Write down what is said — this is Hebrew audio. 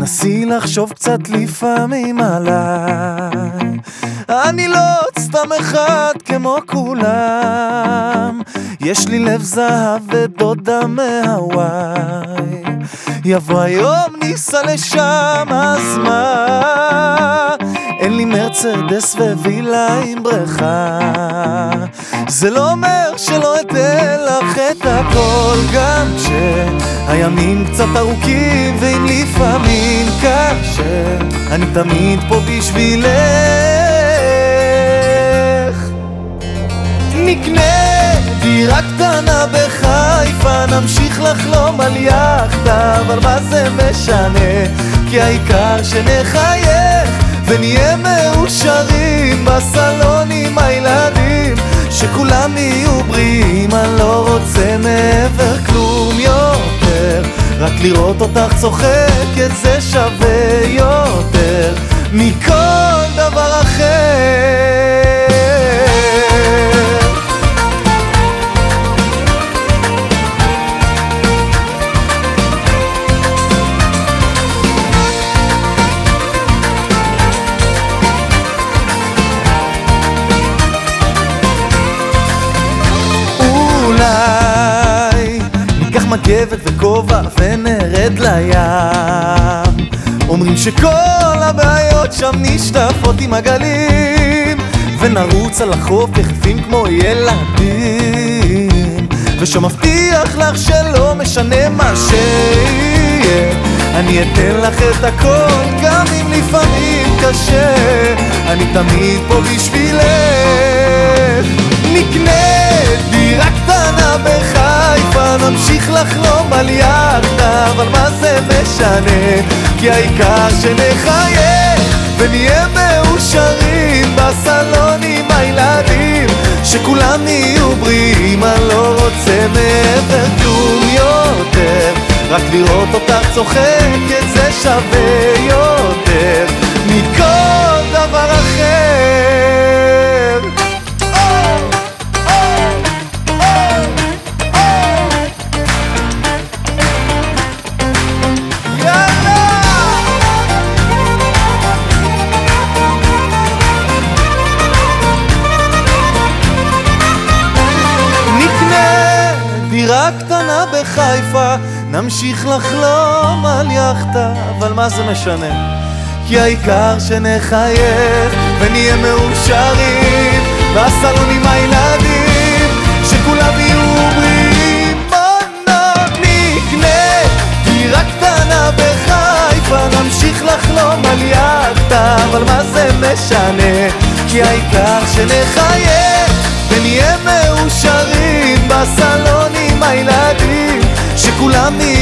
תנסי לחשוב קצת לפעמים עליי. אני לא סתם אחד כמו כולם. יש לי לב זהב ודודה מהוואי. יבוא היום ניסע לשם אז מה? אין לי מרצדס ווילה עם בריכה. זה לא אומר שלא אתן את הכל גם כשהימים קצת ארוכים ואם לפעמים קשה אני תמיד פה בשבילך. נקנה דירה קטנה בחיפה נמשיך לחלום על יאכטה אבל מה זה משנה? כי העיקר שנחייך ונהיה מאושרים בסלון שכולם יהיו בריאים, אני לא רוצה מעבר כלום יותר. רק לראות אותך צוחקת זה שווה יותר מכל דבר אחר מגבת וכובע ונרד לים. אומרים שכל הבעיות שם נשטפות עם הגלים ונרוץ על החוף יחפים כמו ילדים. ושם מבטיח לך שלא משנה מה שיהיה אני אתן לך את הכל גם אם לפעמים קשה. אני תמיד פה בשבילך. נקנה נמשיך לחלום על יאכטה אבל מה זה משנה? כי העיקר שנחייך ונהיה מאושרים בסלון עם הילדים שכולם יהיו בריאים אני לא רוצה מעבר כלום יותר. רק לראות אותך צוחקת זה שווה יותר דירה קטנה בחיפה. נמשיך לחלום על יאכטה אבל מה זה משנה? כי העיקר שנחייך ונהיה מאושרים. והסלון עם הילדים שכולם יהיו בריאים. בואנה נקנה דירה קטנה בחיפה. נמשיך לחלום על יאכטה אבל מה זה משנה? כי העיקר שנחייך ונהיה מאושרים בסלון